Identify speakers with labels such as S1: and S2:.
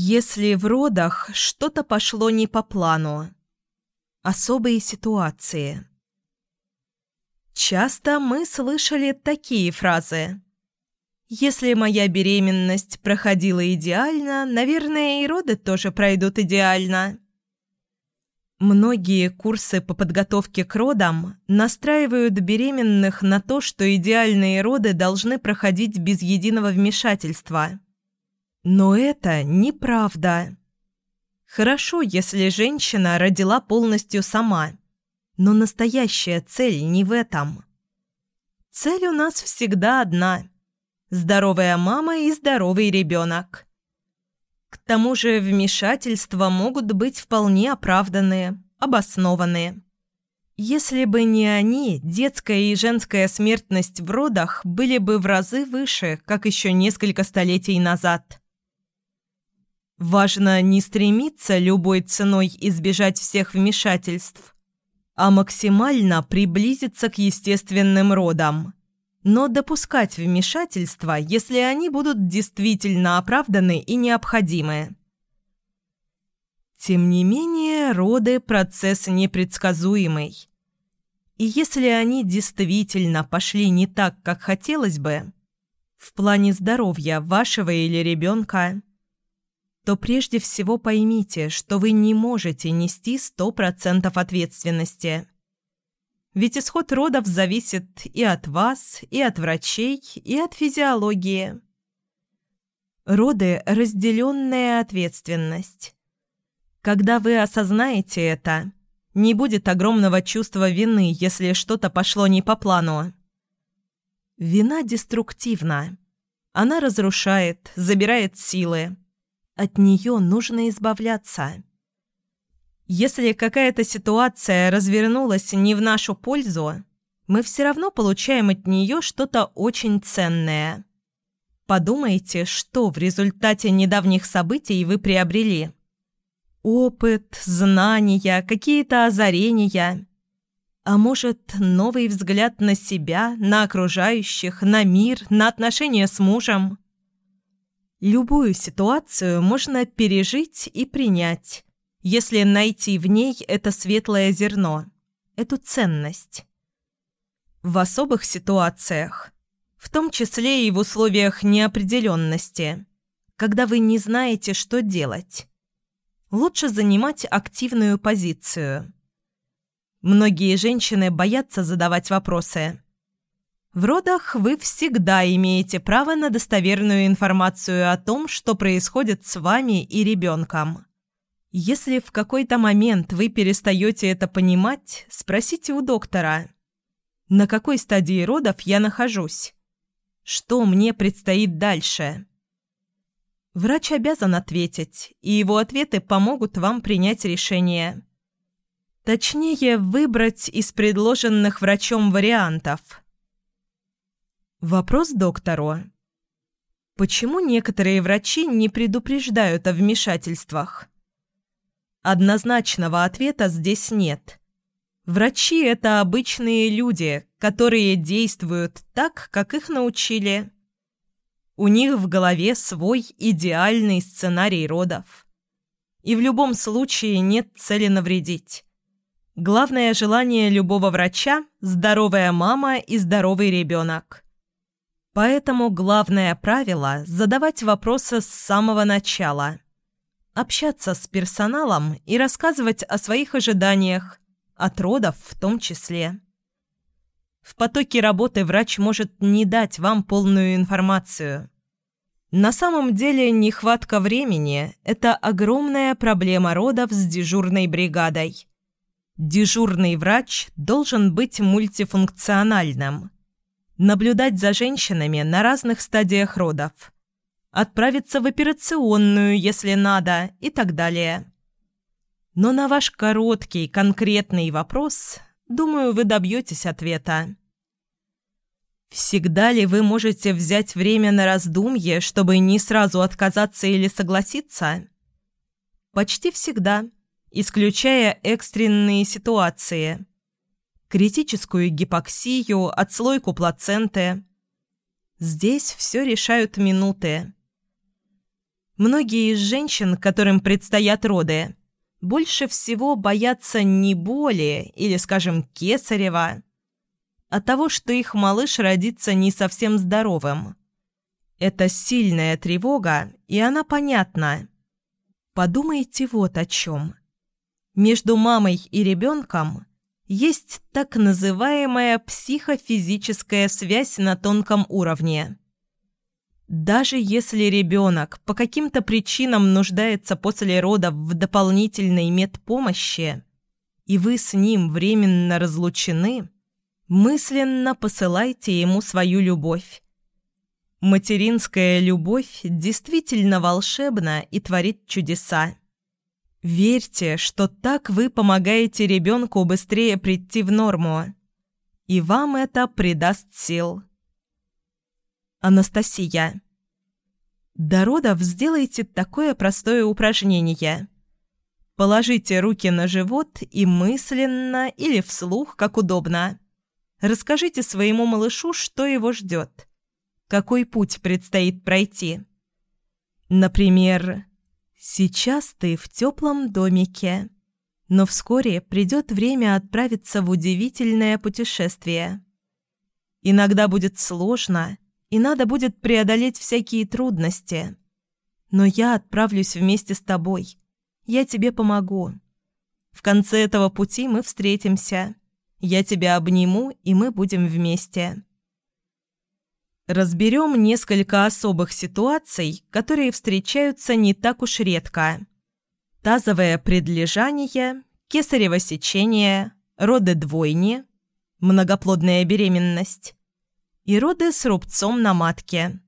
S1: Если в родах что-то пошло не по плану. Особые ситуации. Часто мы слышали такие фразы. «Если моя беременность проходила идеально, наверное, и роды тоже пройдут идеально». Многие курсы по подготовке к родам настраивают беременных на то, что идеальные роды должны проходить без единого вмешательства. Но это неправда. Хорошо, если женщина родила полностью сама – но настоящая цель не в этом. Цель у нас всегда одна – здоровая мама и здоровый ребенок. К тому же вмешательства могут быть вполне оправданные, обоснованные. Если бы не они, детская и женская смертность в родах были бы в разы выше, как еще несколько столетий назад. Важно не стремиться любой ценой избежать всех вмешательств, а максимально приблизиться к естественным родам. Но допускать вмешательства, если они будут действительно оправданы и необходимы. Тем не менее, роды – процесс непредсказуемый. И если они действительно пошли не так, как хотелось бы, в плане здоровья вашего или ребенка, то прежде всего поймите, что вы не можете нести 100% ответственности. Ведь исход родов зависит и от вас, и от врачей, и от физиологии. Роды – разделенная ответственность. Когда вы осознаете это, не будет огромного чувства вины, если что-то пошло не по плану. Вина деструктивна. Она разрушает, забирает силы от нее нужно избавляться. Если какая-то ситуация развернулась не в нашу пользу, мы все равно получаем от нее что-то очень ценное. Подумайте, что в результате недавних событий вы приобрели. Опыт, знания, какие-то озарения. А может, новый взгляд на себя, на окружающих, на мир, на отношения с мужем – Любую ситуацию можно пережить и принять, если найти в ней это светлое зерно, эту ценность. В особых ситуациях, в том числе и в условиях неопределенности, когда вы не знаете, что делать, лучше занимать активную позицию. Многие женщины боятся задавать вопросы – в родах вы всегда имеете право на достоверную информацию о том, что происходит с вами и ребенком. Если в какой-то момент вы перестаете это понимать, спросите у доктора, на какой стадии родов я нахожусь, что мне предстоит дальше. Врач обязан ответить, и его ответы помогут вам принять решение. Точнее, выбрать из предложенных врачом вариантов – Вопрос доктору. Почему некоторые врачи не предупреждают о вмешательствах? Однозначного ответа здесь нет. Врачи – это обычные люди, которые действуют так, как их научили. У них в голове свой идеальный сценарий родов. И в любом случае нет цели навредить. Главное желание любого врача – здоровая мама и здоровый ребенок. Поэтому главное правило – задавать вопросы с самого начала. Общаться с персоналом и рассказывать о своих ожиданиях, от родов в том числе. В потоке работы врач может не дать вам полную информацию. На самом деле нехватка времени – это огромная проблема родов с дежурной бригадой. Дежурный врач должен быть мультифункциональным – наблюдать за женщинами на разных стадиях родов, отправиться в операционную, если надо, и так далее. Но на ваш короткий, конкретный вопрос, думаю, вы добьетесь ответа. Всегда ли вы можете взять время на раздумье, чтобы не сразу отказаться или согласиться? Почти всегда, исключая экстренные ситуации – критическую гипоксию, отслойку плаценты. Здесь все решают минуты. Многие из женщин, которым предстоят роды, больше всего боятся не боли или, скажем, кесарева, а того, что их малыш родится не совсем здоровым. Это сильная тревога, и она понятна. Подумайте вот о чем. Между мамой и ребенком есть так называемая психофизическая связь на тонком уровне. Даже если ребенок по каким-то причинам нуждается после родов в дополнительной медпомощи, и вы с ним временно разлучены, мысленно посылайте ему свою любовь. Материнская любовь действительно волшебна и творит чудеса. Верьте, что так вы помогаете ребенку быстрее прийти в норму, и вам это придаст сил. Анастасия. До родов сделайте такое простое упражнение. Положите руки на живот и мысленно или вслух, как удобно. Расскажите своему малышу, что его ждет. Какой путь предстоит пройти. Например, «Сейчас ты в теплом домике, но вскоре придет время отправиться в удивительное путешествие. Иногда будет сложно, и надо будет преодолеть всякие трудности. Но я отправлюсь вместе с тобой. Я тебе помогу. В конце этого пути мы встретимся. Я тебя обниму, и мы будем вместе. Разберем несколько особых ситуаций, которые встречаются не так уж редко. Тазовое предлежание, кесарево сечение, роды двойни, многоплодная беременность, и роды с рубцом на матке.